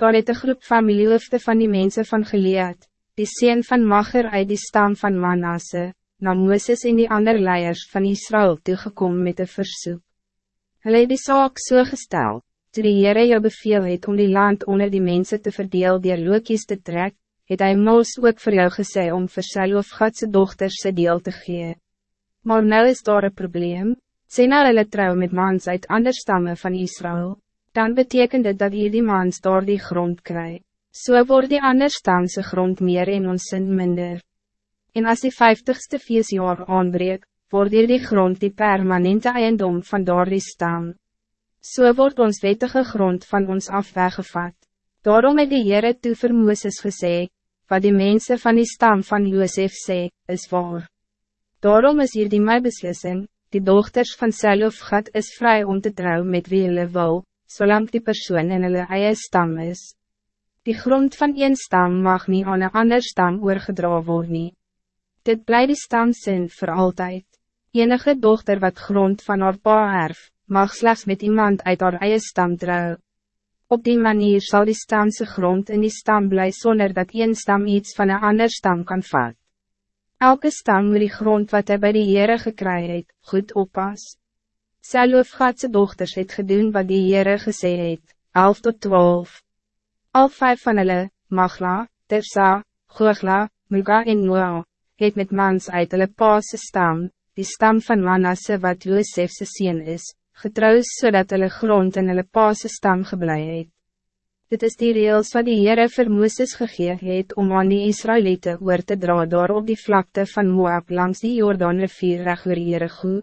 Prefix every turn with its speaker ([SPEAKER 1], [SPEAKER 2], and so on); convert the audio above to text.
[SPEAKER 1] Daar het een groep familiehoofde van die mensen van Gilead, die sien van Mager uit die stam van Manasse, na Mooses en die ander leiers van Israël toegekom met een versoek. Hulle het die saak so gestel, toe die Heere jou beveel het om die land onder die mensen te verdeel die lookies te trek, het hy Moos ook voor jou gesê om vir sy of Godse dochters sy deel te gee. Maar nou is daar een probleem, sê nou hulle trouw met mans uit ander stammen van Israël dan betekent het dat hier die mans door die grond. Zo so wordt die ander stamse grond meer in ons sin minder. En als die vijftigste feestjaar aanbreek, wordt hier die grond die permanente eiendom van door die stam. So wordt ons wettige grond van ons af weggevat. Daarom het die Heere toe vir Mooses gesê, wat die mensen van die stam van Josef sê, is waar. Daarom is hier die my beslissing, die dochters van Selofgat is vrij om te trouwen met wie hulle wil, zolang die persoon in hulle eie stam is. Die grond van een stam mag niet aan een ander stam oorgedra word nie. Dit bly die stam sin voor altijd. Enige dochter wat grond van haar pa erf, mag slechts met iemand uit haar eie stam trouw. Op die manier zal die stamse grond in die stam bly zonder dat een stam iets van een ander stam kan vat. Elke stam moet die grond wat hij bij de Heere gekry het, goed oppas. Selofgatse dochters het gedoen wat die Heere gesê het, 11 tot 12. Al vijf van hulle, Magla, Tersa, Googla, Mulga en Noa, het met mans uit hulle paase stam, die stam van Manasse wat Joosefse sien is, getrouwd zodat hulle grond in hulle paase stam geblei het. Dit is die reels wat die Heere vir Mooses gegee het om aan die Israëlieten oor te dra door op die vlakte van Moab langs die Jordaan rivier recht oor Jericho.